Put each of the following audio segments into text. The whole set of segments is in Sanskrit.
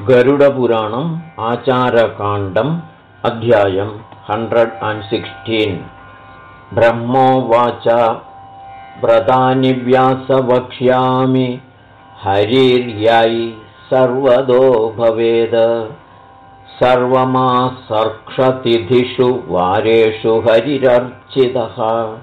गरुडपुराणम् आचारकाण्डम् अध्यायम् हण्ड्रेड् अण्ड् सिक्स्टीन्। ब्रह्मोवाच व्रतानि व्यासवक्ष्यामि हरिर्यै सर्वदो भवेद। सर्वमासर्क्षतिथिषु वारेषु हरिरर्चितः।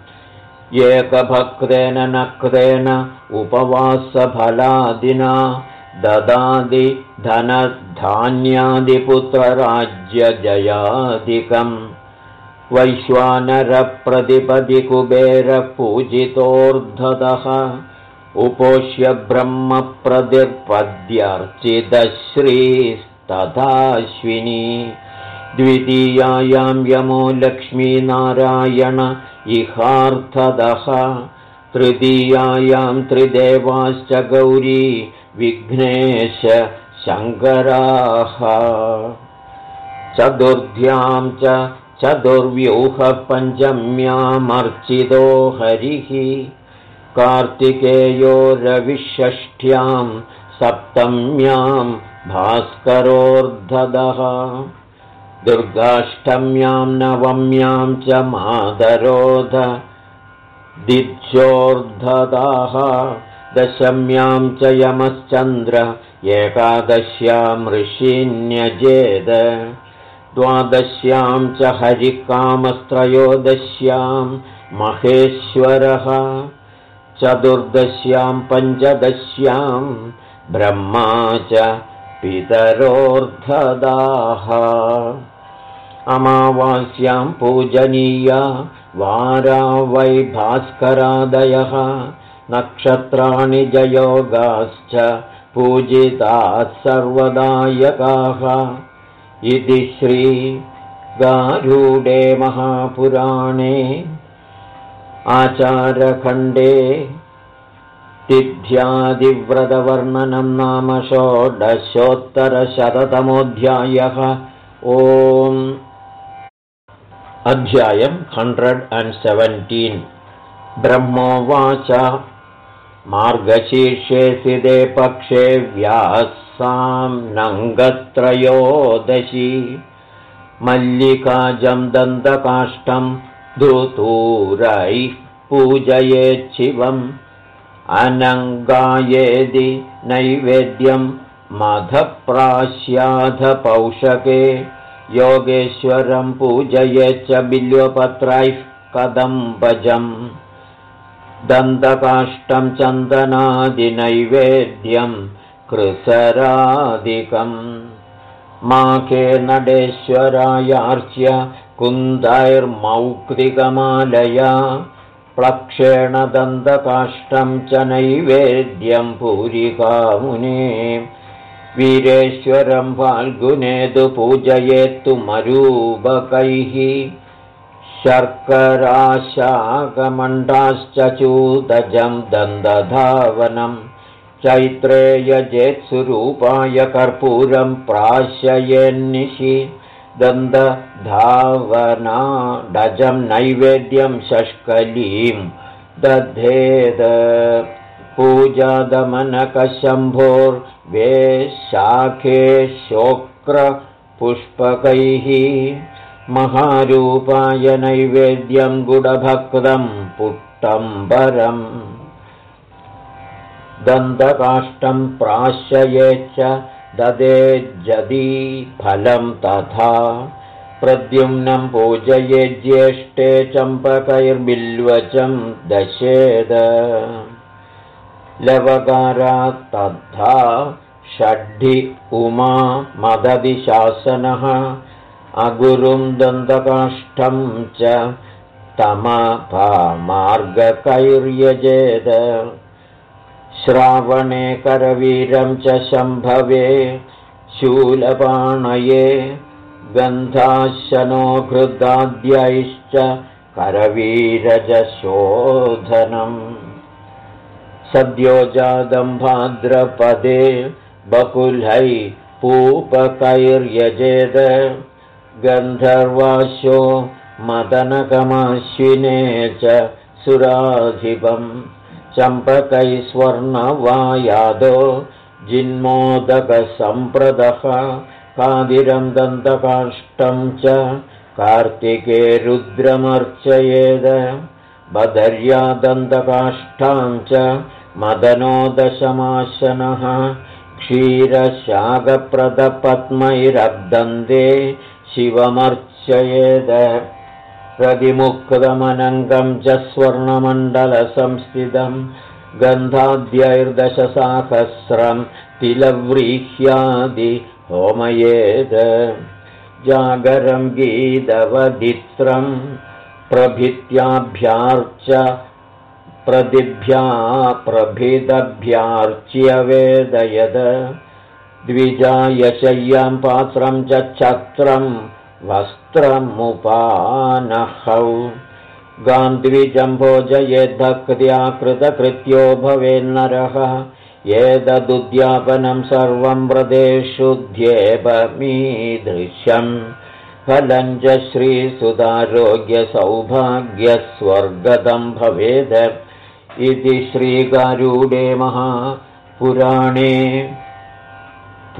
एकभक्तेन नक्तेन उपवासफलादिना ददादि धनधान्यादिपुत्रराज्यजयादिकम् वैश्वानरप्रतिपदिकुबेरपूजितोऽर्धतः उपोष्य ब्रह्मप्रतिपद्यर्चितश्रीस्तथाश्विनी द्वितीयायां यमो लक्ष्मीनारायण इहार्थदः तृतीयायां त्रिदेवाश्च गौरी विघ्नेश शङ्कराः। चतुर्ध्यां च चतुर्व्यूहपञ्चम्यामर्चितो हरिः। कार्तिकेयो रविषष्ठ्यां सप्तम्यां भास्करोर्धदः। दुर्गाष्टम्यां नवम्यां च मादरोध दिक्षोर्धदाः दशम्यां च यमश्चन्द्र एकादश्यां ऋषिन्यजेद द्वादश्यां च हरिकामस्त्रयोदश्यां महेश्वरः चतुर्दश्यां पञ्चदश्यां ब्रह्मा च पितरोर्धदाः। अमावास्यां पूजनीया वारा वै भास्करादयः नक्षत्राणि जयोगाश्च पूजिताः सर्वदायकाः। इति श्रीगारूडे महापुराणे आचारखण्डे तिथ्यादिव्रतवर्णनं नाम षोडशोत्तरशततमोऽध्यायः। ओम्। अध्यायम् हण्ड्रेड् अण्ड् सेवेण्टीन् ब्रह्मोवाच मार्गशीर्षे सिदे पक्षे व्यासां नङ्गत्रयोदशी। मल्लिकाजं दन्तकाष्ठं धृतूरैः पूजयेच्छिवम् अनङ्गायेदि नैवेद्यं मधप्रास्याधपौषके। योगेश्वरं पूजयेच्च बिल्वपत्रैः कदम्बजम् दन्तकाष्ठं चन्दनादिनैवेद्यं कृसरादिकम्। माके नडेश्वरायार्च्य कुन्दैर्मौक्तिकमालया प्लक्षेण दन्तकाष्ठं च नैवेद्यं पूरिकामुने वीरेश्वरं फाल्गुने तु पूजयेत्तु मरूपकैः शर्कराशाकमण्डाश्च चूदजं दन्तधावनं चैत्रे यजेत्सुरूपाय कर्पूरं प्राशयन्निशि दन्तधावनाडजं नैवेद्यं शष्कलीं दधेद पूजादमनकशम्भोर्वेशाखे शोक्रपुष्पकैः महारूपाय नैवेद्यं गुडभक्तं पुट्टम्बरम् दन्तकाष्ठं प्राश्ययेच्च ददे जदी तथा प्रद्युम्नं पूजये ज्येष्ठे चम्पकैर्बिल्वचं दशेद लवकारात् तथा षड्ढि उमा मददिशासनः अगुरुं दन्तकाष्ठं च तमपामार्गकैर्यजेद। श्रावणे करवीरं च शम्भवे शूलपाणये गन्धाशनो घृदाद्यैश्च करवीरजशोधनम्। सद्योजातं भाद्रपदे बकुलै पूपकैर्यजेद गन्धर्वाशो मदनकमाश्विने च सुराधिपम्। चम्पकैस्वर्णवायादो जिन्मोदकसम्प्रदः। कादिरं दन्तकाष्ठं च कार्तिके रुद्रमर्चयेद। बदर्या दन्तकाष्ठां च मदनोदशमाशनः। क्षीरशागप्रदपद्मैरब्दन्ते शिवमर्चयेद। प्रतिमुक्तमनङ्गं स्वर्णमण्डलसंस्थितं गन्धाद्यैर्दशसाहस्रं तिलव्रीह्यादि होमयेद। जागरं गीतवदित्रं प्रभित्याभ्यार्च प्रदिभ्या प्रभिदभ्यार्च्य वेदयद द्विजायशय्यां पात्रं च छत्रं वस्त्रमुपानहौ। गान्ध्विजम्भोजयेद्धक्त्या कृतकृत्यो भवेन्नरः। एतदुद्यापनं सर्वं व्रतेषुध्येपमीदृश्यम् फलं च श्रीसुधारोग्यसौभाग्यस्वर्गदं भवेद इति श्रीकारूढे महापुराणे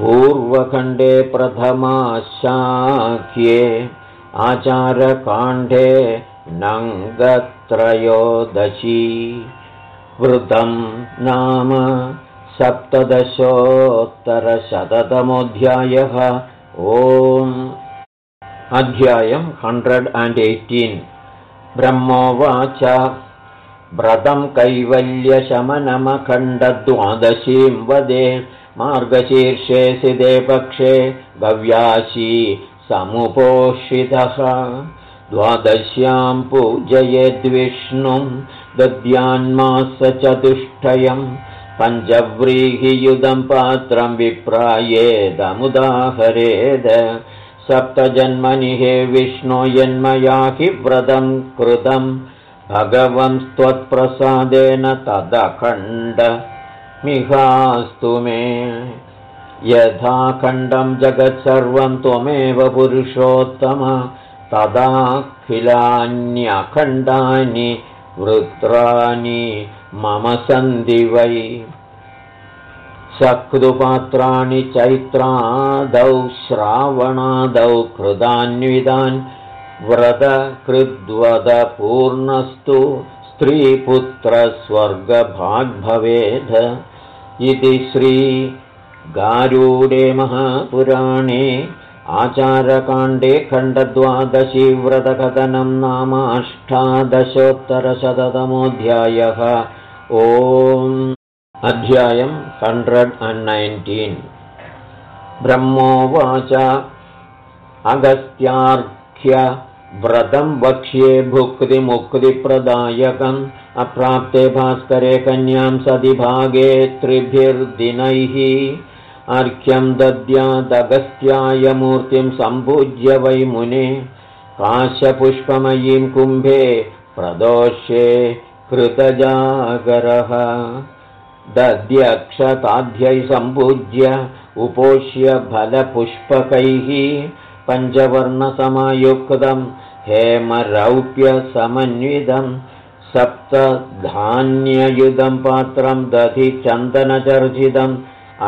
पूर्वखण्डे प्रथमाशाख्ये आचारकाण्डे नङ्गत्रयोदशी वृतं नाम सप्तदशोत्तरशततमोऽध्यायः। ओम्। अध्यायम् हण्ड्रेड् अण्ड् एय्टीन्। ब्रह्मोवाच। व्रतं कैवल्यशमनमखण्डद्वादशीं वदे मार्गशीर्षे सिदे पक्षे गव्याशी समुपोषितः। द्वादश्यां पूजयेद्विष्णुं दद्यान्मासचतुष्टयम् पञ्चव्रीहियुधं पात्रं विप्रायेदमुदाहरेद। सप्तजन्मनि हे विष्णो यन्मया हि व्रतं कृतं। भगवंस्त्वत्प्रसादेन तदखण्डमिहास्तु मे। यथाखण्डं जगत्सर्वं त्वमेव पुरुषोत्तम। तदाखिलान्यखण्डानि वृत्राणि मम सन्धि वै। सकृपात्राणि चैत्रादौ श्रावणादौ कृदान्विदान् व्रतकृद्वदपूर्णस्तु स्त्रीपुत्रस्वर्गभाग्भवेद इति श्रीगारूडे महापुराणे आचारकाण्डे खण्डद्वादशी व्रतकथनं नामाष्टादशोत्तरशततमोऽध्यायः ओम्। अध्यायम् हण्ड्रेड् अण्ड् नैन्टीन्। ब्रह्मोवाच अगस्त्यार्घ्य व्रतं वक्ष्ये भुक्तिमुक्तिप्रदायकम् अप्राप्ते भास्करे कन्यां सदिभागे त्रिभिर्दिनैः। अर्घ्यं दद्यादगस्त्याय मूर्तिं सम्पूज्य वै मुने। काशपुष्पमयीं कुम्भे प्रदोषे कृतजागरः। दध्यक्षताध्यै सम्पूज्य उपोष्य फलपुष्पकैः। पञ्चवर्णसमयुक्तं हेमरौप्यसमन्वितं सप्तधान्ययुधं पात्रं दधि चन्दनचर्जितम्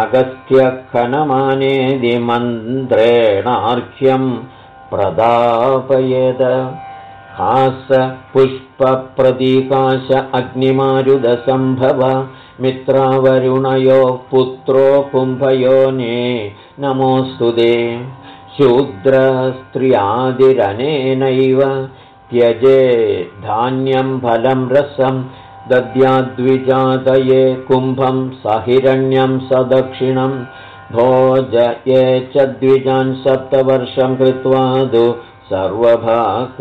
अगस्त्यखनमानेदिमन्त्रेणार्घ्यं प्रदापयेद। हासपुष्पप्रतीकाश अग्निमारुदसम्भव मित्रावरुणयोः पुत्रो कुम्भयोने नमोऽस्तु दे शूद्रस्त्रियादिरनेनैव त्यजे धान्यं फलं रसं दद्याद्विजातये कुम्भं सहिरण्यं सदक्षिणं भोजये च द्विजान् सप्तवर्षं कृत्वा दु सर्वभाक।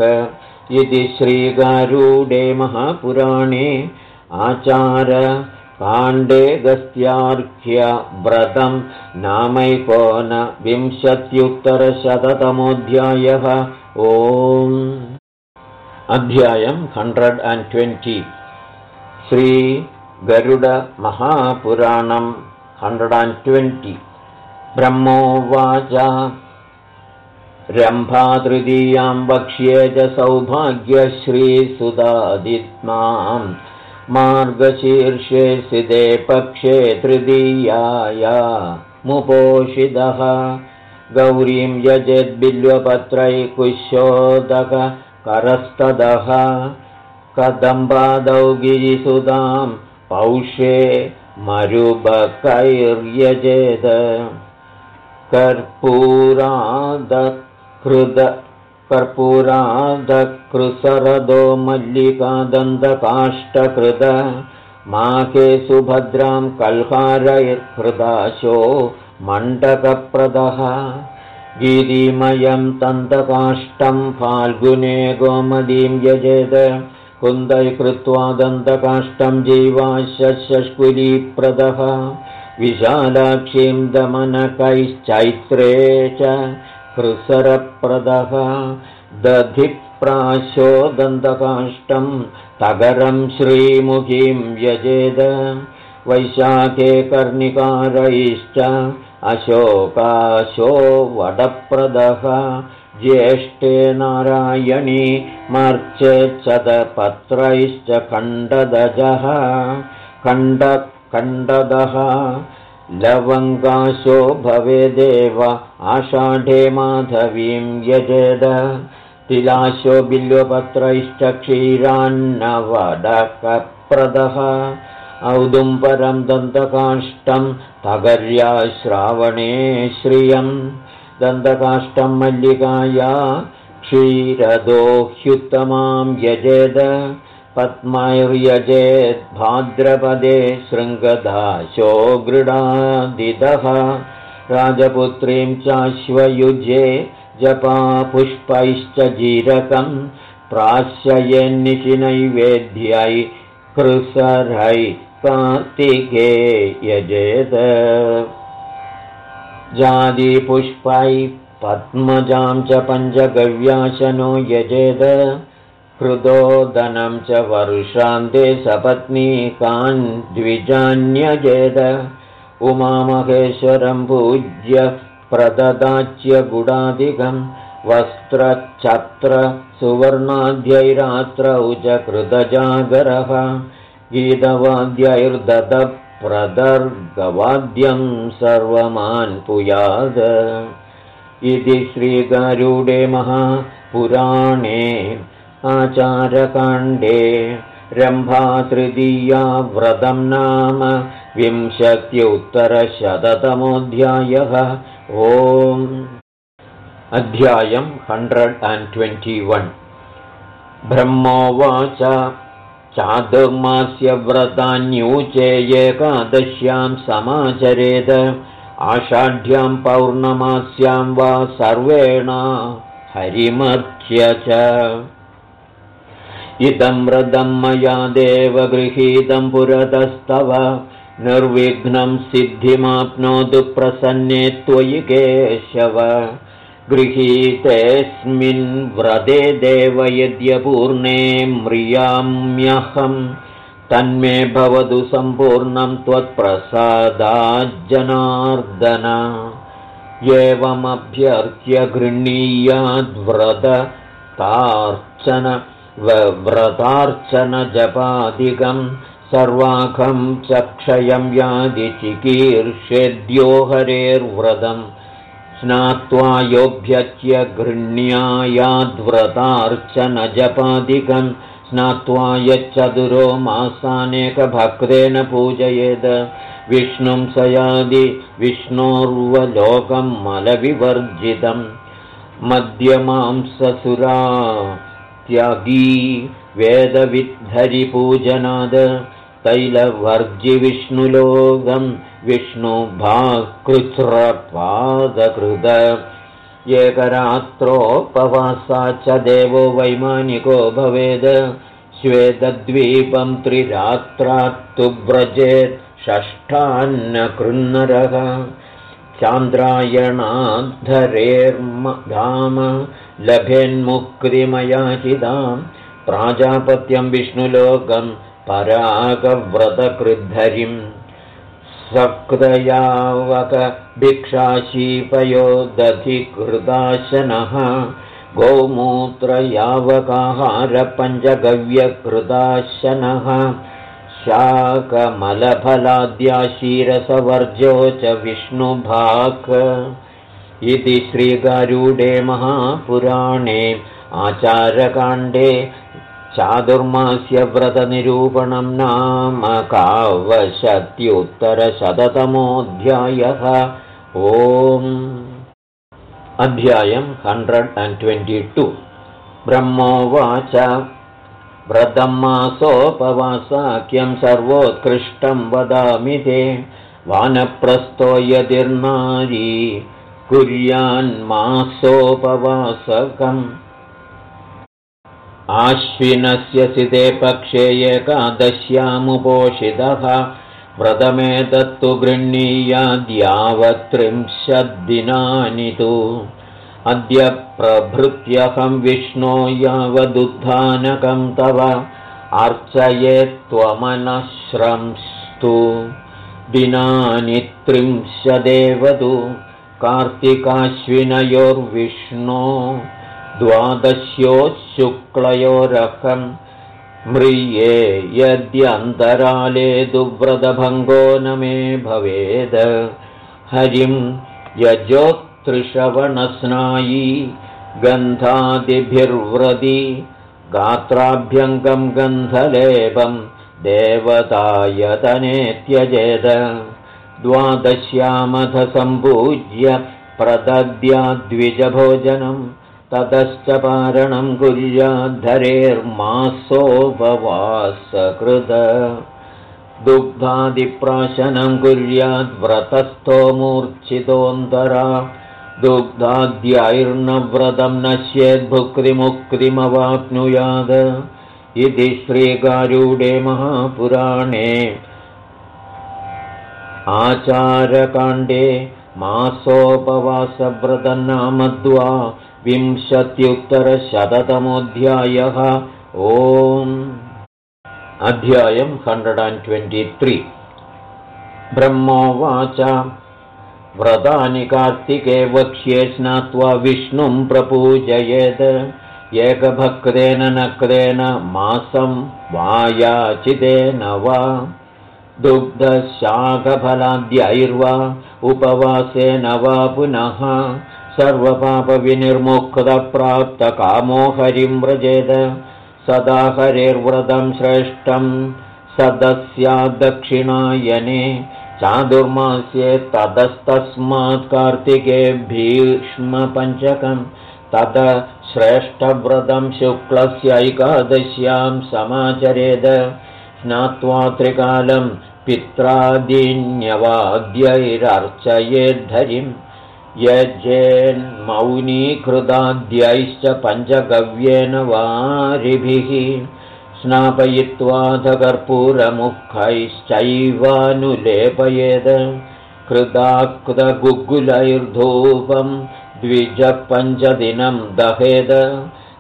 इति श्रीगारूडे महापुराणे आचार काण्डे गस्त्यार्घ्यव्रतं नामैकोनविंशत्युत्तरशततमोऽध्यायः ओम् अध्यायम् हण्ड्रेड् अण्ड् ट्वेण्टि। श्रीगरुडमहापुराणम् हण्ड्रेड् अण्ड् ट्वेण्टि। ब्रह्मोवाच। रम्भातृतीयां वक्ष्ये च सौभाग्यश्रीसुदादित्माम् मार्गशीर्षे सिदे पक्षे तृतीयाया मुपोषितः। गौरीं यजेद्बिल्वपत्रैकुशोदकरस्तदः कदम्बादौ गिरिसुतां पौषे मरुबकैर्यजेद कर्पूरादकृद कर्पूरादकृसरदो मल्लिकादन्तकाष्ठकृद माके सुभद्रां कल्हारैर्हृदाशो मण्डकप्रदः गिरिमयं तन्तकाष्ठं फाल्गुने गोमदीं यजेद कुन्दैकृत्वा दन्तकाष्ठं जीवाशस्कुलीप्रदः विशालाक्षीं दमनकैश्चैत्रे च कृसरप्रदः दधिप्राशो दन्तकाष्ठं तगरं श्रीमुखीं यजेद वैशाखे कर्णिकारैश्च अशोकाशो वडप्रदः ज्येष्ठे नारायणी मर्चेच्छदपत्रैश्च खण्डदजः खण्डकण्डदः लवङ्गाशो भवेदेव आषाढे माधवीं यजेद। तिलाशो बिल्वपत्रैश्च क्षीरान्नवडकप्रदः औदुम्बरं दन्तकाष्ठं तगर्या श्रावणे श्रियं। दन्तकाष्ठं मल्लिकाया क्षीरदो ह्युत्तमां यजेद भाद्रपदे शृङ्गदाशो गृडादिदः राजपुत्रीं चाश्वयुजे जपा पुष्पैश्च जीरकं प्राश्ययन्निशिनैवेद्यै कृसरै कार्तिके यजेद जादिपुष्पै पद्मजां च पञ्चगव्याशनो यजेद हृदोदनं च वर्षान्ते सपत्नीकान् द्विजान्यजेद। उमामहेश्वरं पूज्य प्रददाच्य गुडादिकं वस्त्रच्छत्र सुवर्णाद्यैरात्रौ च कृतजागरः गीतवाद्यैर्ददप्रदर्गवाद्यं सर्वमान्पुयाद इति श्रीगारूडे महापुराणे आचारकाण्डे रम्भातृतीया व्रतं नाम विंशत्युत्तरशततमोऽध्यायः। ओम्। अध्यायम् हण्ड्रेड् अण्ड् ट्वेण्टि वन्। ब्रह्मोवाच। चातुर्मास्य व्रतान्यूचे एकादश्यां समाचरेद। आषाढ्यां पौर्णमास्यां वा सर्वेण हरिमर्च्य च इदं व्रतं मया देव गृहीतं पुरतस्तव। निर्विघ्नं सिद्धिमाप्नोतु प्रसन्ने त्वयि केशव। गृहीतेऽस्मिन् व्रते देव यद्यपूर्णे म्रियाम्यहं। तन्मे भवतु सम्पूर्णं त्वत्प्रसादाज्जनार्दन। एवमभ्यर्च्य गृह्णीयाद्व्रततार्चन व्रतार्चनजपादिकं सर्वाखं च क्षयं यादिचिकीर्षेद्यो हरेर्व्रतं स्नात्वा योऽभ्यच्य गृह्ण्यायाद्व्रतार्चनजपादिकं स्नात्वा यच्चतुरो मासानेकभक्तेन पूजयेद। विष्णुं स यादि विष्णोर्वलोकं मलविवर्जितं। मध्यमांससुरा त्यागी वेदविद्धरिपूजनाद तैलवर्जिविष्णुलोकं विष्णुभाकृच्छ्रपादकृत एकरात्रोपवासा च देवो वैमानिको भवेद। श्वेतद्वीपं त्रिरात्रात्तु व्रजेत् षष्ठान्नकृन्नरः चान्द्रायणाद्धरेर्मधाम लभेन्मुक्तिमयाचितां प्राजापत्यं विष्णुलोकं परागव्रतकृद्धरिं। सकृदयावकभिक्षाशीपयो दधिकृदाशनः गोमूत्रयावकाहारपञ्चगव्यकृदाशनः शाकमलफलाद्याशीरसवर्जो च विष्णुभाक् इति श्रीगारूडे महापुराणे आचारकाण्डे चादुर्मास्य व्रतनिरूपणं नाम कावशत्युत्तरशततमोऽध्यायः ओम्। अध्यायम् हण्ड्रेड् अण्ड् ट्वेण्टि टु। ब्रह्मोवाच। व्रतं मासोपवासाख्यं सर्वोत्कृष्टं वदामि ते। वानप्रस्थो यदिर्नारी कुर्यान्मासोपवासकम्। आश्विनस्य सिते पक्षे एकादश्यामुपोषितः। व्रतमेतत्तु गृह्णीयाद्यावत्त्रिंशद्दिनानि तु। अद्य प्रभृत्यहं विष्णो यावदुद्धानकं तव। अर्चयेत्त्वमनश्रंस्तु दिनानि त्रिंशदेवतु कार्तिकाश्विनयोर्विष्णो द्वादश्यो शुक्लयोरकम् म्रिये यद्यन्तराले दुव्रतभङ्गो न मे भवेद्। हरिं यजोत्तृषवणस्नायी गन्धादिभिर्व्रति गात्राभ्यङ्गं गन्धलेपं देवतायतने त्यजेद द्वादश्यामथसम्पूज्य प्रदद्याद्विजभोजनम् ततश्च पारणं कुर्याद्धरेर्मासोपवासकृत। दुग्धादिप्राशनं कुर्याद्व्रतस्थो मूर्च्छितोऽन्तरा दुग्धाद्यैर्नव्रतं नश्येद्भुक्तिमुक्तिमवाप्नुयात् इति श्रीकारूढे महापुराणे आचारकाण्डे मासोपवासव्रतनामद्वा विंशत्युत्तरशततमोऽध्यायः। ओम्। अध्यायम् हण्ड्रेड् अण्ड् ट्वेण्टि त्रि ब्रह्मोवाच। व्रतानि कार्तिके वक्ष्ये स्नात्वा विष्णुं प्रपूजयेत्। एकभक्तेन नक्रेण मासं वायाचितेन वा दुग्धशाखफलाद्यैर्वा उपवासेन वा पुनः सर्वपापविनिर्मुक्तप्राप्तकामो हरिं व्रजेद। सदा हरेर्व्रतं श्रेष्ठं सदस्याद्दक्षिणायने चादुर्मास्ये ततस्तस्मात् कार्तिके भीष्मपञ्चकं तद श्रेष्ठव्रतं शुक्लस्यैकादश्यां समाचरेद स्नात्वा त्रिकालं पित्रादीन्यवाद्यैरर्चयेद्धरिम् यज्जेन्मौनीकृताद्यैश्च पञ्चगव्येन वारिभिः स्नापयित्वाधकर्पूरमुखैश्चैवानुलेपयेद कृदाकृतगुग्गुलैर्धूपं द्विजपञ्चदिनं दहेद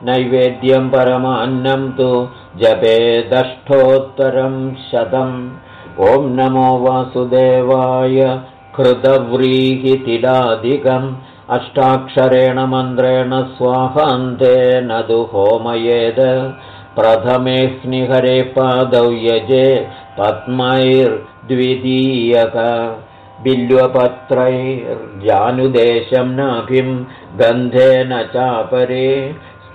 नैवेद्यं परमान्नं तु जपेदष्टोत्तरं शतम्। ॐ नमो वासुदेवाय कृतव्रीहितिलादिकम्। अष्टाक्षरेण मन्त्रेण स्वाहान्तेन दु होमयेद प्रथमे स्निहरे पादौ यजे पद्मैर्द्वितीयक। बिल्वपत्रैर्जानुदेशं नाभिं गन्धेन चापरे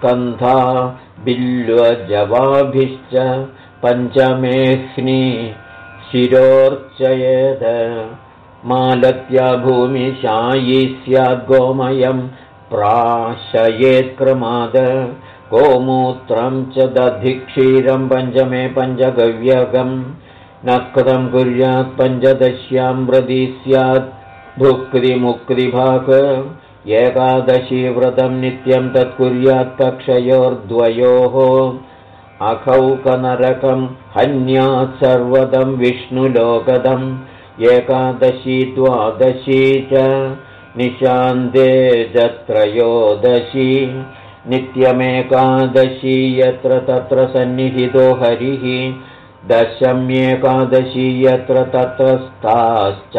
स्कन्धा बिल्वजवाभिश्च पञ्चमेह्नि शिरोर्चयेद। मालत्या भूमिशायी स्याद्गोमयं प्राशयेत्क्रमाद। गोमूत्रं च दधिक्षीरं पञ्चमे पञ्चगव्यगम् नक्रं कुर्यात् पञ्चदश्यां व्रती स्यात् भुक्तिमुक्तिभाग एकादशी व्रतं नित्यं तत्कुर्यात् कक्षयोर्द्वयोः अखौकनरकं हन्यात् सर्वदं विष्णुलोकदम् एकादशी द्वादशी च निशान्ते त्रयोदशी नित्यमेकादशी यत्र तत्र सन्निहितो हरिः दशम्येकादशी यत्र तत्र स्ताश्चासुरादयः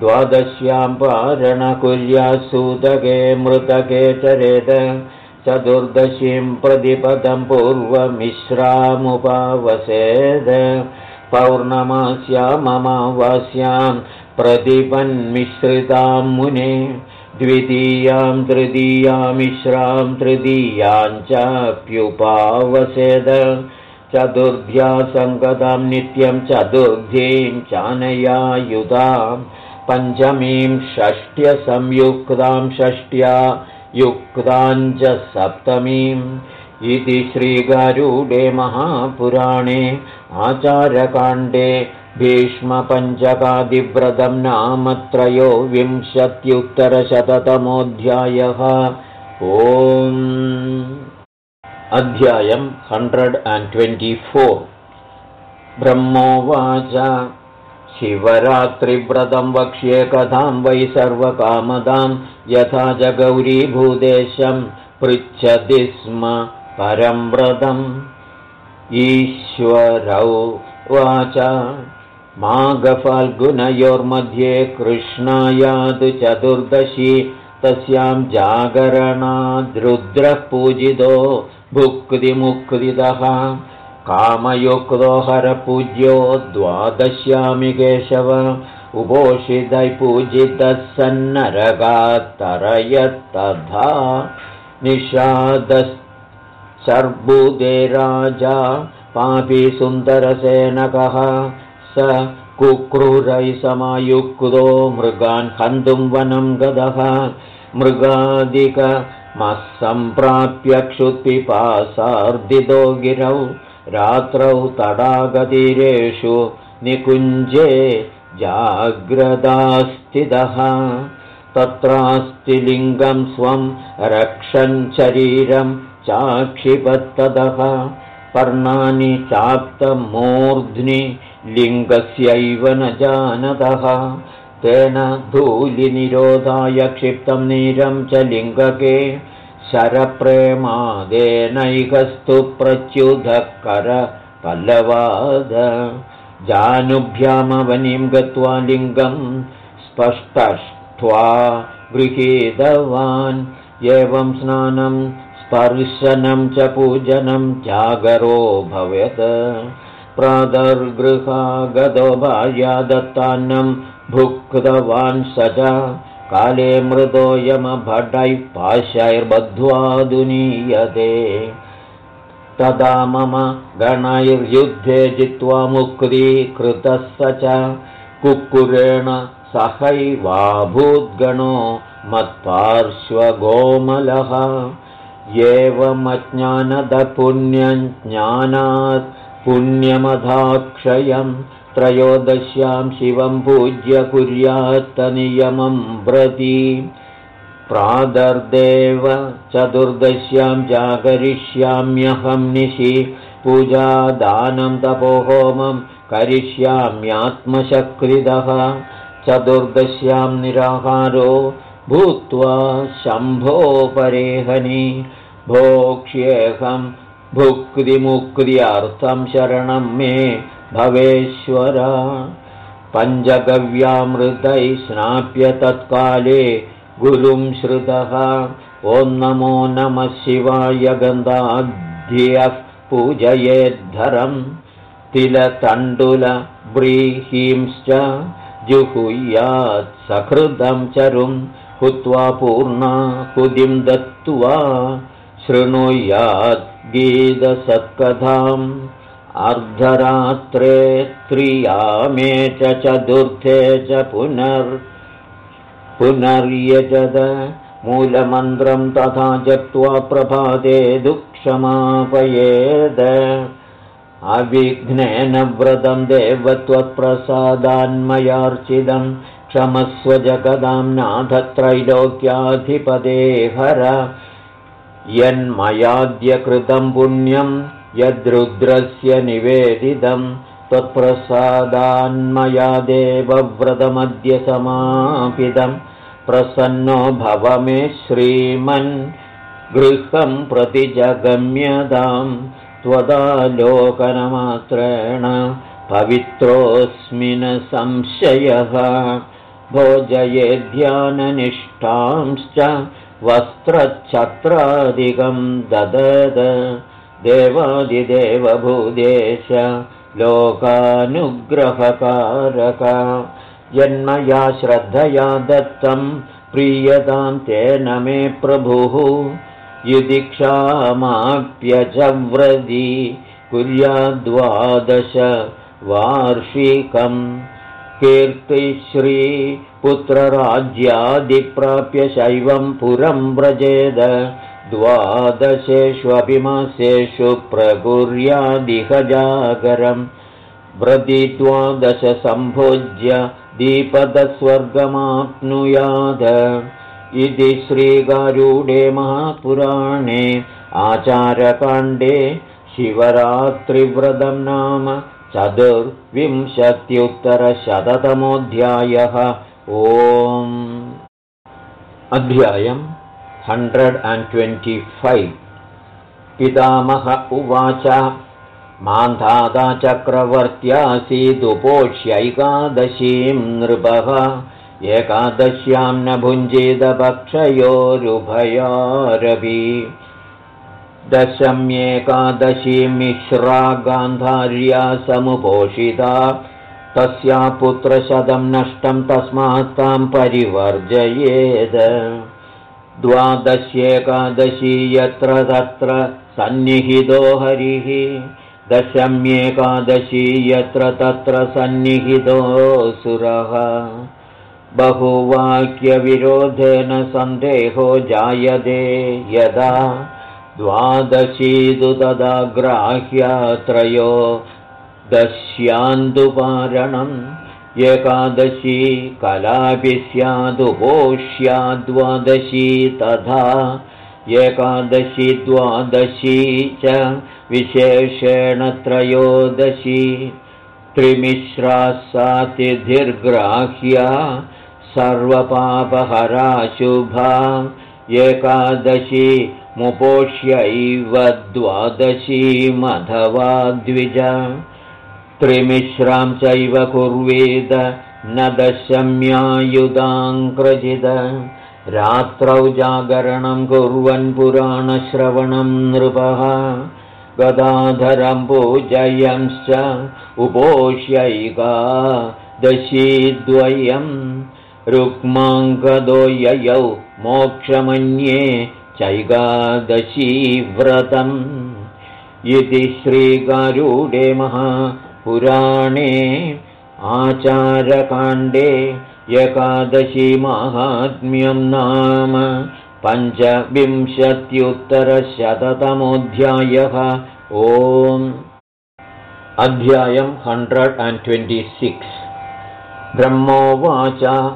द्वादश्यां पारणकुर्यात्सूतके मृतके चरेत चतुर्दशीं प्रतिपदं पूर्वमिश्रामुपावसेद। पौर्णमास्याममावास्यां प्रतिपन्मिश्रितां मुने। द्वितीयां तृतीयामिश्रां तृतीयाञ्चाप्युपावसेद चतुर्ध्या सङ्गतां नित्यं चतुर्धीं चानयायुधां पञ्चमीं षष्ट्यसंयुक्तां षष्ट्या युक्ताञ्च सप्तमीम् इति श्रीगारूडे महापुराणे आचारकाण्डे भीष्मपञ्चकादिव्रतं नाम त्रयो विंशत्युत्तरशततमोऽध्यायः ओम्। अध्यायम् हण्ड्रेड् अण्ड् ट्वेण्टि फोर्। ब्रह्मोवाच शिवरात्रिव्रतं वक्ष्ये कथां वै सर्वकामदां यथा च गौरीभूदेशं पृच्छति स्म परं व्रतम्। ईश्वरौ वाच माघफाल्गुनयोर्मध्ये कृष्णायाद् चतुर्दशी तस्यां जागरणाद्रुद्रः पूजितो भुक्तिमुक्तिदः कामयुक्तो हरपूज्यो द्वादश्यामि केशव। उपोषितै पूजितः सन्नरगात्तरयत्तथा निषादशर्बुदे राजा पापी सुन्दरसेनकः। स कुक्रूरै समायुक्तो मृगान् हन्तुं वनं गदः। मृगादिकमस्सम्प्राप्य क्षुत्पिपासार्दितो गिरौ रात्रौ तडागतीरेषु निकुञ्जे जाग्रदास्थितः। तत्रास्ति लिङ्गं स्वं रक्षन् शरीरं चाक्षिपत्ततः पर्णानि चाप्तमूर्ध्नि लिङ्गस्यैव न जानतः। तेन धूलिनिरोधाय क्षिप्तं नीरं च लिङ्गके शरप्रेमादेनैकस्तु प्रच्युधकरपल्लवाद जानुभ्यामवनिं गत्वा लिङ्गं स्पष्टष्ट्वा गृहीतवान्। एवं स्नानं स्पर्शनं च पूजनं जागरो भवेत्। प्रातर्गृहागतो भार्या दत्तान्नं भुक्तवान् स च काले मृदोऽयमभटैः पाशैर्बद्ध्वा दुनीयते तदा मम गणैर्युद्धे जित्वा मुक्तीकृतः स च कुक्कुरेण सहैवाभूद्गणो मत्पार्श्वगोमलः। एवमज्ञानदपुण्यज्ञानात् पुण्यमधाक्षयम् त्रयोदश्यां शिवं पूज्य कुर्यात्तनियमं व्रती प्रादर्देव चतुर्दश्यां जागरिष्याम्यहं निशि पूजादानं तपोहोमं करिष्याम्यात्मशक्रिदः चतुर्दश्यां निराहारो भूत्वा शम्भो परेहनि भोक्ष्येऽहं भुक्तिमुक्त्यर्थं शरणं मे भवेश्वर। पञ्चगव्यामृतैः स्नाप्य तत्काले गुरुं श्रुतः। ॐ नमो नमः शिवाय गन्धाध्यः पूजयेद्धरम्। तिलतण्डुलव्रीहींश्च जुहुयात् सकृदं चरुं हुत्वा पूर्णा कुदिं दत्त्वा शृणुयात् गीतसत्कथाम् अर्धरात्रे त्रियामे च चतुर्थे च पुनर् पुनर्यजद मूलमन्त्रं तथा जप्त्वा प्रभाते दुःक्षमापयेद अविघ्नेन व्रतं देवत्वत्प्रसादान्मयार्चितं क्षमस्व जगदां नाथत्रैलोक्याधिपदे हर। यन्मयाद्यकृतं पुण्यम् यद्रुद्रस्य निवेदितं त्वत्प्रसादान्मया देवव्रतमद्य समापितं प्रसन्नो भव मे श्रीमन् गृहं प्रति जगम्यतां त्वदालोकनमात्रेण पवित्रोऽस्मिन् संशयः भोजये ध्याननिष्ठांश्च वस्त्रच्छत्रादिकं ददद देवादिदेवभूदेश लोकानुग्रहकारक। जन्मया श्रद्धया दत्तं प्रीयतां तेन मे प्रभुः। युदिक्षामाप्यजव्रदी कुर्याद्वादश वार्षिकम्। कीर्तिश्रीपुत्रराज्यादिप्राप्य शैवं पुरं व्रजेद द्वादशेष्वपि मासेषु प्रकुर्यादिहजागरम् व्रति द्वादशसम्भोज्य दीपदस्वर्गमाप्नुयाद। इति श्रीगारूडे महापुराणे आचारकाण्डे शिवरात्रिव्रतं नाम चतुर्विंशत्युत्तरशततमोऽध्यायः। ओम्। अध्यायम् हण्ड्रेड् अण्ड् ट्वेण्टि फैव् पितामह उवाच मान्धाताचक्रवर्त्यासीदुपोष्यैकादशीं नृपः एकादश्यां न भुञ्जीदपक्षयोरुभयारभि दशम्येकादशी मिश्रा गान्धार्या समुपोषिता तस्या पुत्रशतं नष्टं तस्मात् तां परिवर्जयेद द्वादश्येकादशी यत्र तत्र सन्निहितो हरिः। दशम्येकादशी यत्र तत्र सन्निहितोऽसुरः बहुवाक्यविरोधेन सन्देहो जायते यदा द्वादशी तु तदा ग्राह्यात्रयो दश्यान्दुपारणम् एकादशी कलापि स्यादुपोष्याद्वादशी तथा एकादशी द्वादशी च विशेषेण त्रयोदशी। त्रिमिश्रा सा तिथिर्ग्राह्या सर्वपापहरा शुभा एकादशी मुपोष्यैव द्वादशीमथवा द्विज त्रिमिश्रां चैव कुर्वीद न दशम्यायुधाङ्कृजिद रात्रौ जागरणं कुर्वन् पुराणश्रवणं नृपः। गदाधरं पूजयंश्च उपोष्यैका दशीद्वयम् रुक्माङ्गदो ययौ मोक्षमन्ये चैकादशीव्रतम्। इति श्रीगारूडे महापुराणे आचारकाण्डे एकादशीमाहात्म्यं नाम पञ्चविंशत्युत्तरशततमोऽध्यायः। ओम्। अध्यायम् हण्ड्रेड् अण्ड् ट्वेण्टि सिक्स्। ब्रह्मोवाच।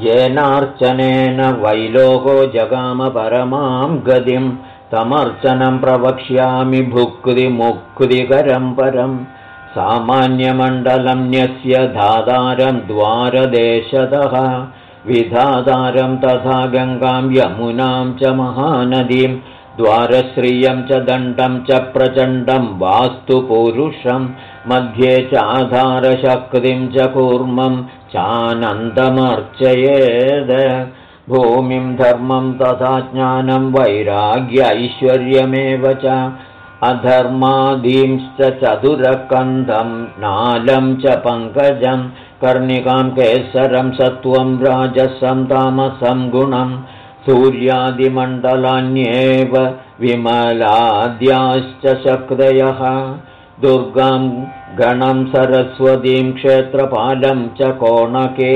येनार्चनेन वैलोको जगामपरमां गतिं तमर्चनं प्रवक्ष्यामि भुक्तिमुक्तिकरं परं सामान्यमण्डलं न्यस्य धातारं द्वारदेशतः विधातारं तथा गङ्गां यमुनां च महानदीं द्वारश्रियं च दण्डं च प्रचण्डं वास्तुपुरुषं मध्ये चाधारशक्तिं च कूर्मं चानन्दमर्चयेद। भूमिं धर्मं तथा ज्ञानं वैराग्यैश्वर्यमेव च अधर्मादींश्च चतुरकन्धं नालं च पङ्कजं कर्णिकां केसरं सत्त्वं राजसं तामसं गुणम् सूर्यादिमण्डलान्येव विमलाद्याश्च शक्तयः। दुर्गां गणं सरस्वतीं क्षेत्रपालं च कोणके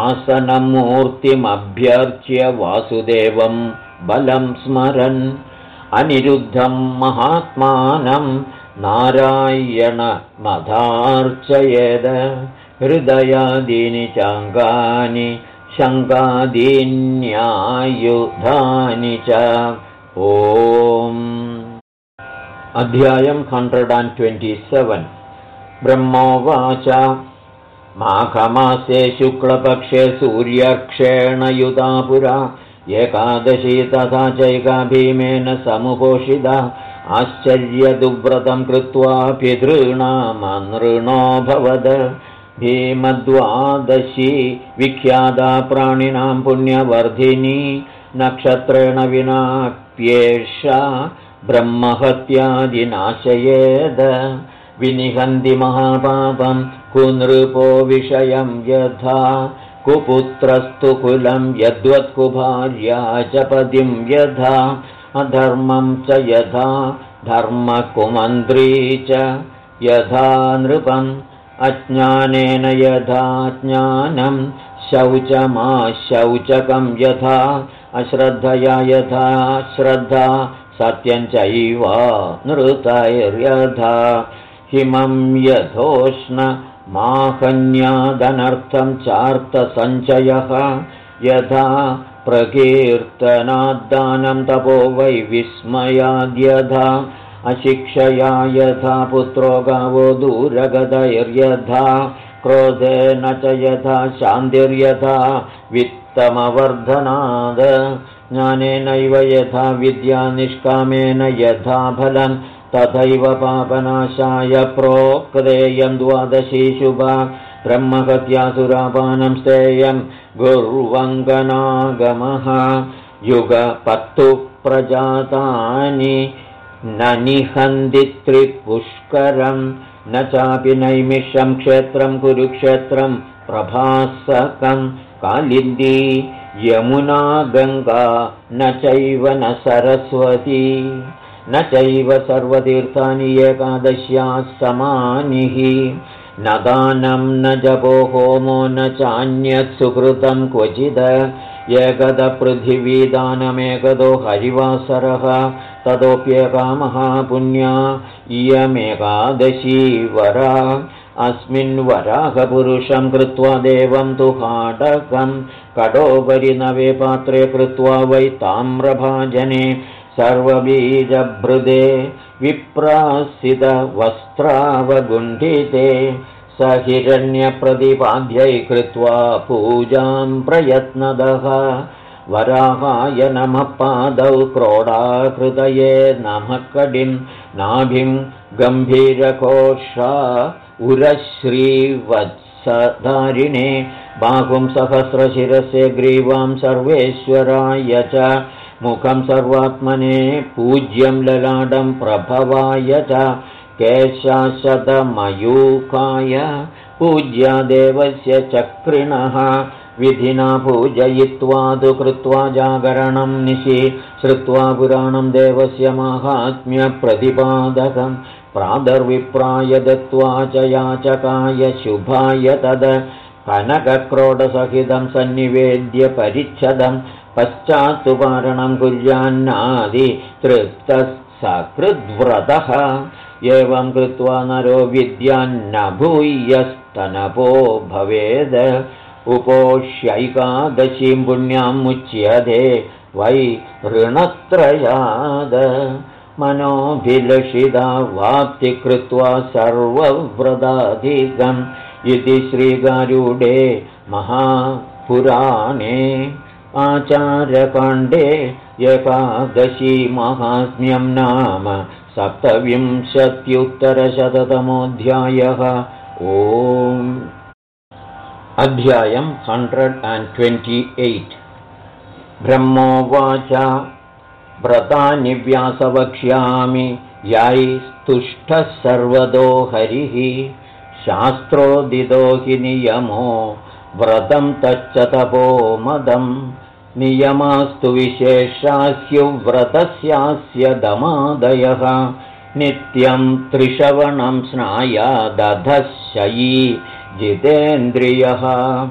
आसनं मूर्तिमभ्यर्च्य वासुदेवं बलं स्मरन् अनिरुद्धं महात्मानं नारायणमधार्चयेद हृदयादीनि चाङ्गानि शङ्कादीन्यायुधानि च। ओम् अध्यायम् हण्ड्रेड् अण्ड् ट्वेण्टि सेवेन् ब्रह्मोवाच। माघमासे शुक्लपक्षे सूर्यक्षेण युधा पुरा एकादशी तथा चैका भीमेन समुपोषिता आश्चर्यदुव्रतं कृत्वा पितॄणामनृणोऽभवद। भीमद्वादशी विख्याता प्राणिनां पुण्यवर्धिनी। नक्षत्रेण विनाप्येषा ब्रह्महत्यादिनाशयेद। विनिहन्ति महापापं कुनृपो विषयं यथा कुपुत्रस्तु कुलं यद्वत्कुभार्या च पदिं यथा अधर्मं च यथा धर्मकुमन्त्री च यथा नृपम् अज्ञानेन यथा ज्ञानं शौचमाशौचकं यथा अश्रद्धया यथा श्रद्धा सत्यं चैव नृतैर्यथा हिमं यथोष्णमाहन्यादनर्थं चार्तसञ्चयः। यथा प्रकीर्तनाद्दानं तपो वै विस्मयाद्यथा। अशिक्षया यथा पुत्रो गावो दूरगतैर्यथा क्रोधेन च यथा शान्तिर्यथा वित्तमवर्धनाद। ज्ञानेनैव यथा विद्या निष्कामेन यथा फलं तथैव पापनाशाय प्रोक्तेयं द्वादशी शुभा ब्रह्महत्यासुरापानं स्तेयं गुर्वङ्गनागमः युगपत्तु प्रजातानि न निहन्ति त्रिपुष्करं न चापि नैमिषं क्षेत्रं कुरुक्षेत्रं प्रभासकं कालिन्दी यमुना गङ्गा न चैव न सरस्वती न चैव सर्वतीर्थानि एकादश्याः समानिः। न दानं न जपो होमो न चान्यत् सुकृतं क्वचिद। एकदपृथिवीदानमेकदो हरिवासरः ततोऽप्येका महापुण्या इयमेकादशी वरा। अस्मिन् वराहपुरुषं कृत्वा देवं तु हाटकं कडोपरि नवे पात्रे कृत्वा वै ताम्रभाजने सर्वबीजभृदे विप्रासितवस्त्रावगुण्ठिते स हिरण्यप्रतिपाद्यै कृत्वा पूजां प्रयत्नदः। वराहाय नमः पादौ क्रोडाकृतये नमः कडिं नाभिं गम्भीरकोषा उरश्रीवत्सधारिणे बाहुं सहस्रशिरसे ग्रीवां सर्वेश्वराय च मुखं सर्वात्मने पूज्यं ललाडं प्रभवाय च केशाशतमयूकाय पूज्या देवस्य चक्रिणः विधिना पूजयित्वा तु कृत्वा जागरणं निशि श्रुत्वा पुराणं देवस्य माहात्म्यप्रतिपादकं प्रादर्विप्राय दत्त्वा च याचकाय शुभाय तद। कनकक्रोडसहितं सन्निवेद्य परिच्छदं पश्चात्तु पारणं कुर्यान्नादि तृप्तः सकृद्व्रतः एवं कृत्वा नरो विद्यान्न भूयस्तनपो भवेद। उपोष्यैकादशीं पुण्यां मुच्यते वै ऋणत्रयाद। मनोभिलषिता वाप्ति कृत्वा सर्वव्रताधिकम् इति श्रीगारूढे महापुराणे आचार्यकाण्डे एकादशी महात्म्यं नाम सप्तविंशत्युत्तरशततमोऽध्यायः। ओ अध्यायं हण्ड्रेड् अण्ड् ट्वेण्टि एय्ट्। ब्रह्मोवाच। व्रतानि व्यासवक्ष्यामि। यैस्तुष्टः सर्वतो हरिः। शास्त्रोदितो हि नियमो व्रतं तच्च तपो मदम् नियमास्तु विशेषास्युव्रतस्यास्य दमादयः। नित्यं त्रिशवणं स्नायादधशयी जितेन्द्रियः।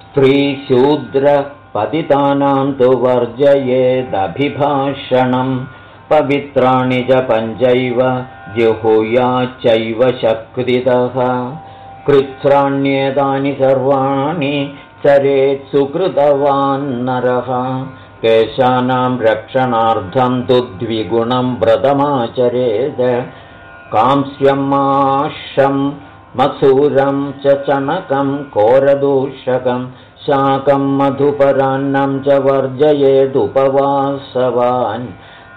स्त्रीशूद्रपतितानां तु वर्जयेदभिभाषणं। पवित्राणि च पञ्चैव जिहुयाच्चैव शक्तितः कृच्छ्राण्येतानि सर्वाणि चरेत् सुकृतवान्नरः केशानां रक्षणार्थं तु द्विगुणं व्रतमाचरेत् कांस्यं माशं मसूरं च चणकं कोरदूषकं शाकं मधुपरान्नं च वर्जयेदुपवासवान्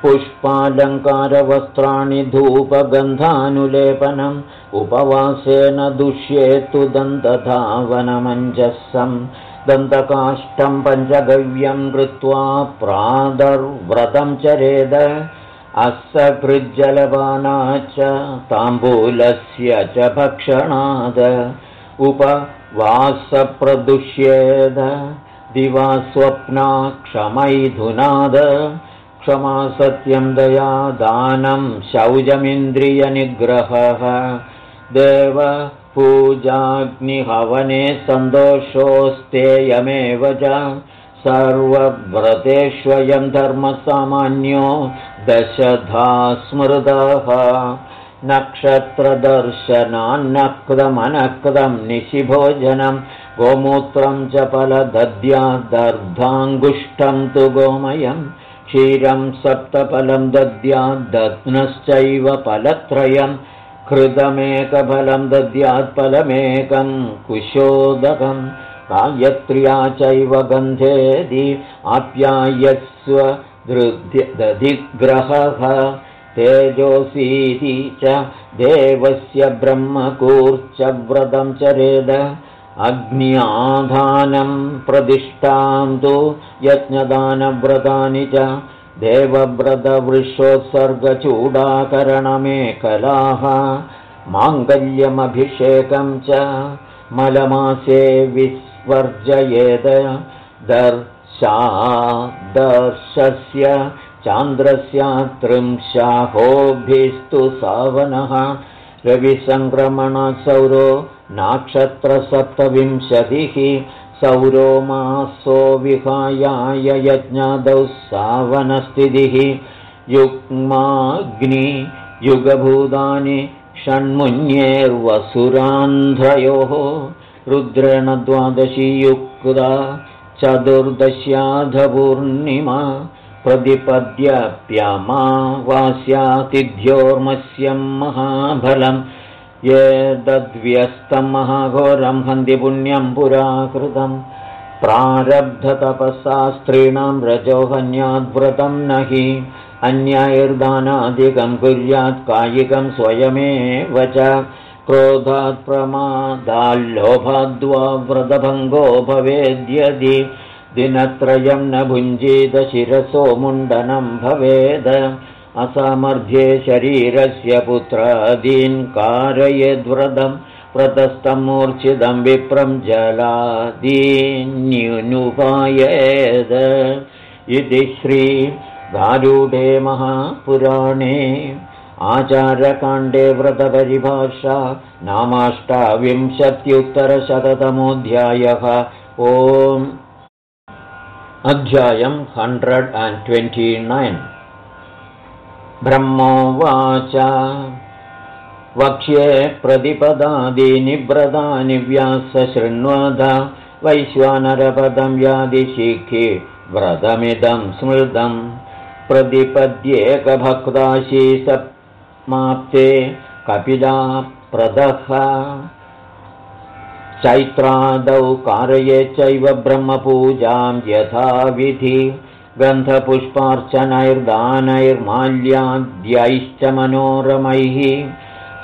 पुष्पालङ्कारवस्त्राणि धूपगन्धानुलेपनम् उपवासेन दुष्येतु दन्तधावनमञ्जसं दन्तकाष्ठं पञ्चगव्यं कृत्वा प्रादर्व्रतं चरेद असकृज्जलपाना च ताम्बूलस्य च भक्षणाद। उपवासप्रदुष्येद। दिवा स्वप्ना क्षमैधुनाद क्षमा सत्यं दया दानं शौचमिन्द्रियनिग्रहः। देव पूजाग्निहवने सन्तोषोऽस्तेयमेव च सर्वव्रतेष्वयं धर्मसामान्यो दशधा स्मृतः। नक्षत्रदर्शनान्नक्तमनक्तं निशिभोजनं गोमूत्रं च फलदद्यादर्धाङ्गुष्ठं तु गोमयम् क्षीरं सप्तफलं दद्याद्दत्नश्चैव फलत्रयं कृतमेकफलं दद्यात्फलमेकं कुशोदकं गायत्र्या चैव गन्धेदि आप्यायस्व दधिग्रहः तेजोऽसीति च देवस्य ब्रह्मकूर्चव्रतं चरेद अग्न्याधानं प्रतिष्ठां तु यज्ञदानव्रतानि च देवव्रतवृषोत्सर्गचूडाकरणमेकलाः माङ्गल्यमभिषेकं च मलमासे विस्वर्जयेद दर्शादर्शस्य चान्द्रस्यात्रिंशाहोभिस्तु सावनः। रविसङ्क्रमणसौरो नाक्षत्रसप्तविंशतिः सौरो मासो विहायाय यज्ञादौ सावनस्थितिः युग्माग्नि युगभूतानि षण्मुन्येर्वसुरान्ध्रयोः रुद्रेण द्वादशी युक्ता चतुर्दश्याधपूर्णिमा प्रतिपद्यप्यमावास्यातिथ्योर्मस्यं महाफलम् ये दद्व्यस्तं महाघोरं हन्दिपुण्यं पुराकृतं प्रारब्धतपसा स्त्रीणां रजोहन्याद्व्रतं न हि अन्यायैर्दानादिकं कुर्यात् कायिकं स्वयमेव च क्रोधात् प्रमादाल्लोभाद्वा व्रतभङ्गो भवेद्यदि दिनत्रयं न भुञ्जीतशिरसो मुण्डनं भवेद असामर्थ्ये शरीरस्य पुत्रादीन् कारयेद्व्रतं व्रतस्थं मूर्च्छितं विप्रं जलादीन्युनुपायेद। इति श्रीगारूढे महापुराणे आचारकाण्डे व्रतपरिभाषा नामाष्टाविंशत्युत्तरशततमोऽध्यायः। ओम्। अध्यायम् हण्ड्रेड् अण्ड् ट्वेण्टि नैन् ब्रह्मोवाच। वक्ष्ये प्रतिपदादीनि व्रतानि व्यासशृण्वद वैश्वानरपदं यादिशिखि व्रतमिदं स्मृतं। प्रतिपद्येकभक्ताशीसमाप्ते कपिला प्रदः। चैत्रादौ कारयेच्चैव ब्रह्मपूजां यथाविधि गन्धपुष्पार्चनैर्दानैर्माल्याद्यैश्च मनोरमैः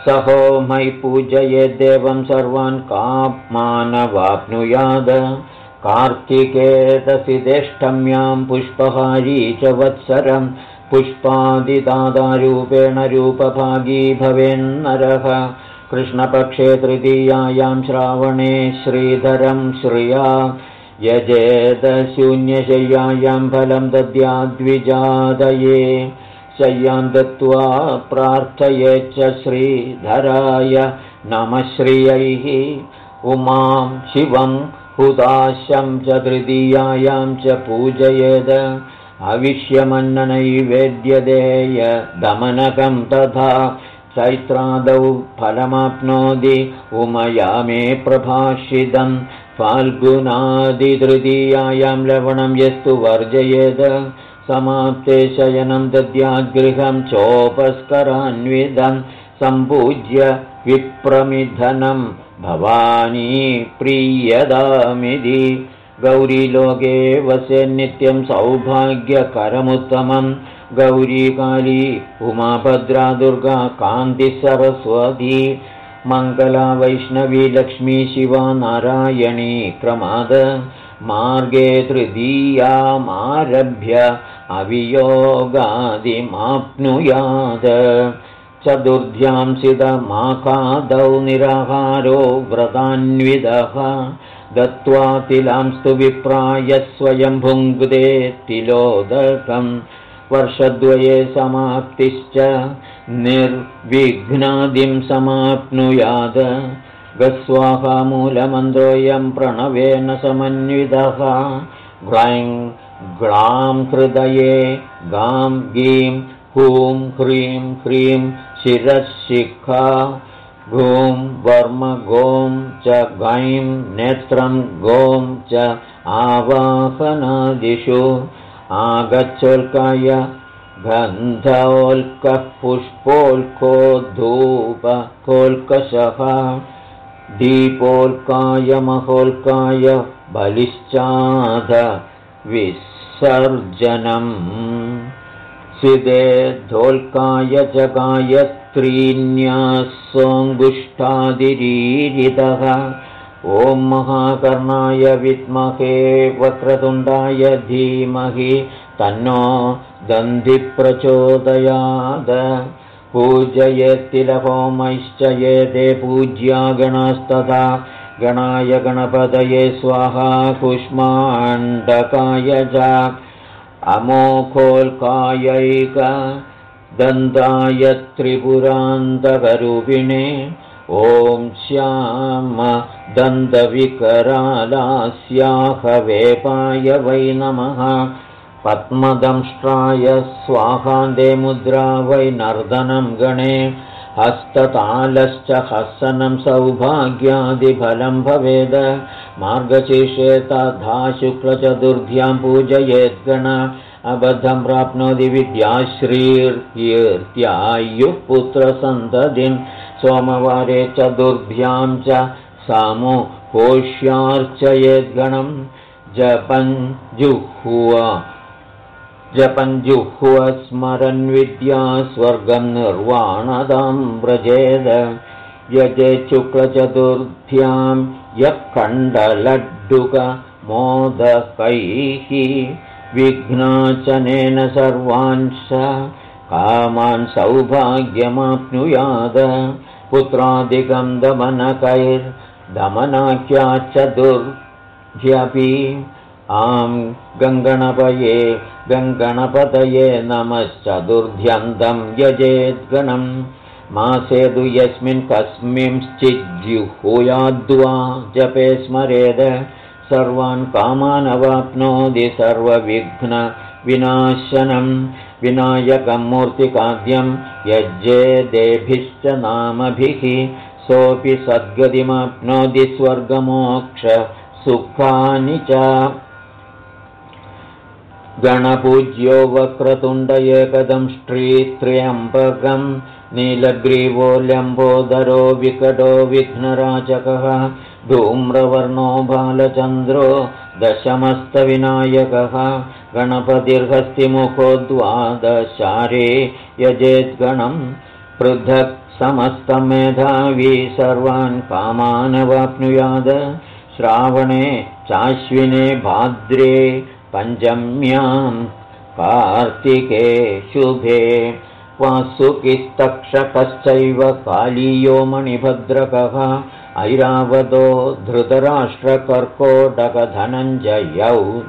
सहोमयि पूजयेद्देवं सर्वान् काप्मानवाप्नुयाद कार्तिकेतसिदेष्टम्यां पुष्पहारी च वत्सरं पुष्पादिदादारूपेण रूपभागी भवेन्नरः। कृष्णपक्षे तृतीयायां श्रावणे श्रीधरं श्रिया यजेदशून्यशय्यायां फलं दद्याद्विजादये। शय्यां दत्त्वा प्रार्थयेच्च श्रीधराय नमः श्रियैः। उमां शिवं हुताशं च तृतीयायां च पूजयेद। अविष्यमन्ननैवेद्यदेय दमनकं तथा चैत्रादौ फलमाप्नोति। उमया मे प्रभाषितम् फाल्गुनादितृतीयायां लवणं यस्तु वर्जयेद। समाप्ते शयनं दद्याद्गृहं चोपस्करान्विदं सम्पूज्य विप्रमिधनं भवानी प्रीयदामिति गौरीलोके वसे नित्यं सौभाग्यकरमुत्तमं। गौरीकाली उमाभद्रा दुर्गा कान्तिसरस्वती मङ्गला वैष्णवी लक्ष्मी शिवा नारायणी क्रमाद। मार्गे तृतीयामारभ्य अवियोगादिमाप्नुयात् चतुर्ध्यां सिदमाकादौ निराहारो व्रतान्विदः दत्त्वा तिलांस्तु विप्राय स्वयं भुङ्क्ते तिलोदकम् वर्षद्वये समाप्तिश्च निर्विघ्नादिं समाप्नुयाद। गस्वाहामूलमन्त्रोऽयं प्रणवेन समन्वितः। ग्लैं ग्लां हृदये गां गीं हूं ह्रीं ह्रीं शिरःशिखा। घूं वर्म गों च गैं नेत्रं गों च आवाहनादिषु आगच्छोल्काय गन्धोल्कः पुष्पोल्को धूपकोल्कषः दीपोल्काय महोल्काय बलिश्चाध विसर्जनम्। सिदेद्धोल्काय च गायत्रीन्यासोऽङ्गुष्ठादिरीरितः ॐ महाकर्णाय विद्महे वक्रतुण्डाय धीमहि तन्नो दन्धिप्रचोदयाद पूजयेत्तिलहोमैश्च ये ते पूज्या गणास्तथा। गणाय गणपतये स्वाहा कुष्माण्डकाय च। अमोखोल्कायैक दन्ताय त्रिपुरान्तकरूपिणे ॐ श्याम दन्तविकरालास्याहवेपाय वै नमः। पद्मदंष्ट्राय स्वाहान्दे मुद्रा वै नर्दनं गणे। हस्ततालश्च हसनं सौभाग्यादिफलं भवेद। मार्गशीर्षे तथा शुक्लचतुर्ध्यां पूजयेद्गण। अबद्धं प्राप्नोति विद्याश्रीर्कीर्त्यायुः पुत्रसन्ततिं सोमवारे चतुर्भ्यां च सामुपोष्यार्चयेद्गणं जपञ्जुह्वा जपञ्जुह्व स्मरन्विद्या स्वर्गं निर्वाणदां व्रजेद यजे शुक्लचतुर्थ्यां यः खण्डलड्डुकमोदकैः विघ्नाचनेन सर्वान् स कामान् सौभाग्यमाप्नुयाद पुत्रादिकं दमनकैर्दमनाख्या चतुर्भ्यपि आं गङ्गणपये गङ्गणपतये नमश्चतुर्ध्यन्तं यजेद्गणम् मासेदु यस्मिन् कस्मिंश्चिज्जुहूयाद्वा जपे स्मरेद सर्वान् कामानवाप्नोति सर्वविघ्नविनाशनं विनायकं मूर्तिकाव्यं यज्ञे देभिश्च नामभिः सोऽपि सद्गतिमाप्नोति स्वर्गमोक्षसुखानि च। गणपूज्यो वक्रतुण्ड एकदं श्रीत्र्यम्बकं नीलग्रीवो लम्बोदरो विकटो विघ्नराजकः धूम्रवर्णो बालचन्द्रो दशमस्तविनायकः। गणपतिर्हस्तिमुखो द्वादशारे यजेद्गणं पृथक् समस्तमेधावी सर्वान् कामानवाप्नुयाद। श्रावणे चाश्विने भाद्रे पञ्चम्यां कार्तिके शुभे। वासुकिस्तक्षकश्चैव कालीयो मणिभद्रकः ऐरावतो धृतराष्ट्रकर्कोटकधनञ्जयौ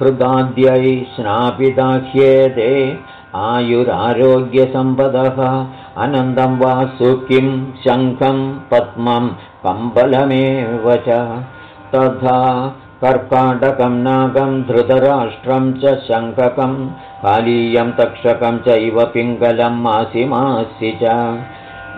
हृदाद्यै स्नापिदाह्येते आयुरारोग्यसम्पदः। अनन्दं वासुकिं शङ्खं पद्मं कम्बलमेव च। तथा कर्काटकं नागं धृतराष्ट्रं च शङ्ककं कालीयं तक्षकं चैव पिङ्गलं मासि मासि च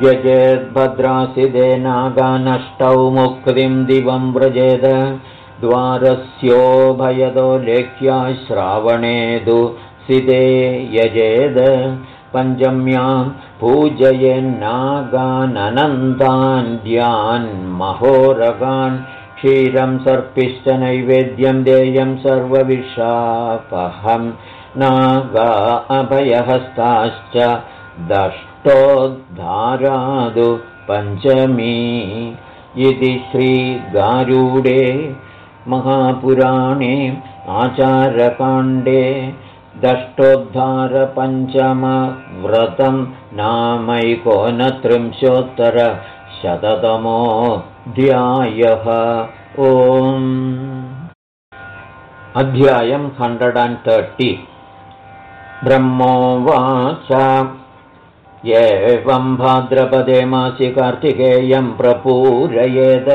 यजेद्भद्रासिदे नागानष्टौ मुक्तिं दिवं व्रजेद। द्वारस्योभयदो लेख्या श्रावणेदु सिदे यजेद। पञ्चम्यां पूजयेन्नागाननन्दान् क्षीरं सर्पिश्च नैवेद्यं देयं सर्वविशापहं। नागा अभयहस्ताश्च दष्टोद्धारादु पञ्चमी इति श्रीगारूडे महापुराणे आचारकाण्डे दष्टोद्धारपञ्चमव्रतं नामैकोनत्रिंशोत्तरशततमोऽध्यायः। ओम्। अध्यायं हण्ड्रेड् अण्ड् तर्टि ब्रह्मोवाच एवं भाद्रपदे मासि कार्तिकेयं प्रपूरयेत्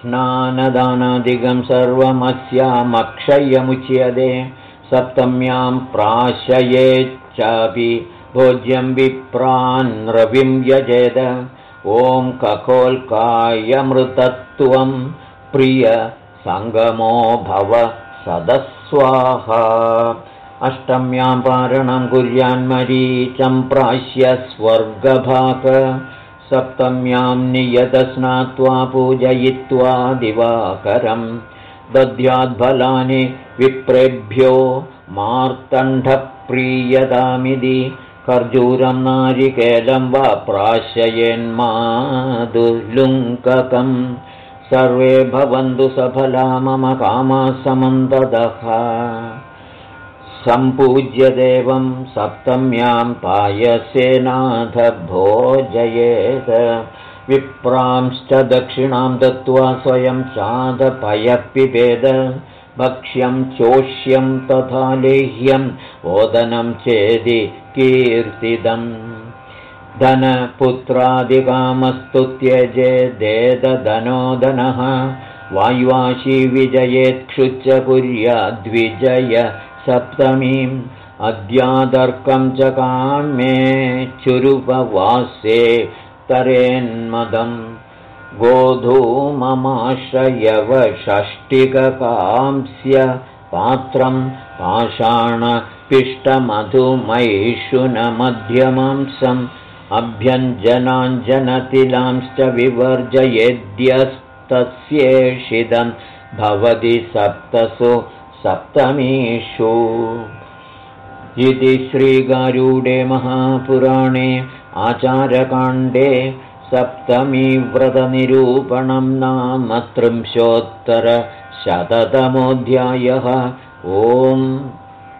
स्नानदानादिकं सर्वमस्यामक्षय्यमुच्यते सप्तम्यां प्राशयेच्चापि भोज्यं विप्रान्रविं यजेद ॐ ककोल्कायमृतत्वं प्रिय सङ्गमो भव सदस्वाहा अष्टम्यां पारणं कुर्यान्मरीचं प्राश्य स्वर्गभाक सप्तम्यां नियतस्नात्वा पूजयित्वा दिवाकरम् दद्याद्फलानि विप्रेभ्यो मार्तण्डप्रीयतामिति। कर्जूरं नारिकेलं वा प्राशयेन्मादुलुङ्ककम् सर्वे भवन्तु सफला मम कामासमन्तदः सम्पूज्य देवं सप्तम्यां पायसेनाथ भोजयेत् विप्रांश्च दक्षिणां दत्त्वा स्वयं चादपयपिपेद भक्ष्यं चोष्यं तथा लेह्यम् ओदनं चेदि कीर्तिदम्। धनपुत्रादिकामस्तु त्यजेदेदधनोदनः वायुवाशी विजयेत्क्षुच्च कुर्याद्विजय सप्तमीम् अद्यादर्कं च कामे चुरुपवासे तरेन्मदम् गोधूममाश्रयवषष्टिककांस्य पात्रं पाषाणपिष्टमधुमैषुनमध्यमांसम् अभ्यञ्जनाञ्जनतिलांश्च विवर्जयेद्यस्तस्येषिदं भवति सप्तसु सप्तमीषु। इति श्रीगारूडे महापुराणे आचारकाण्डे सप्तमीव्रतनिरूपणं नाम त्रिंशोत्तरशततमोऽध्यायः ओम्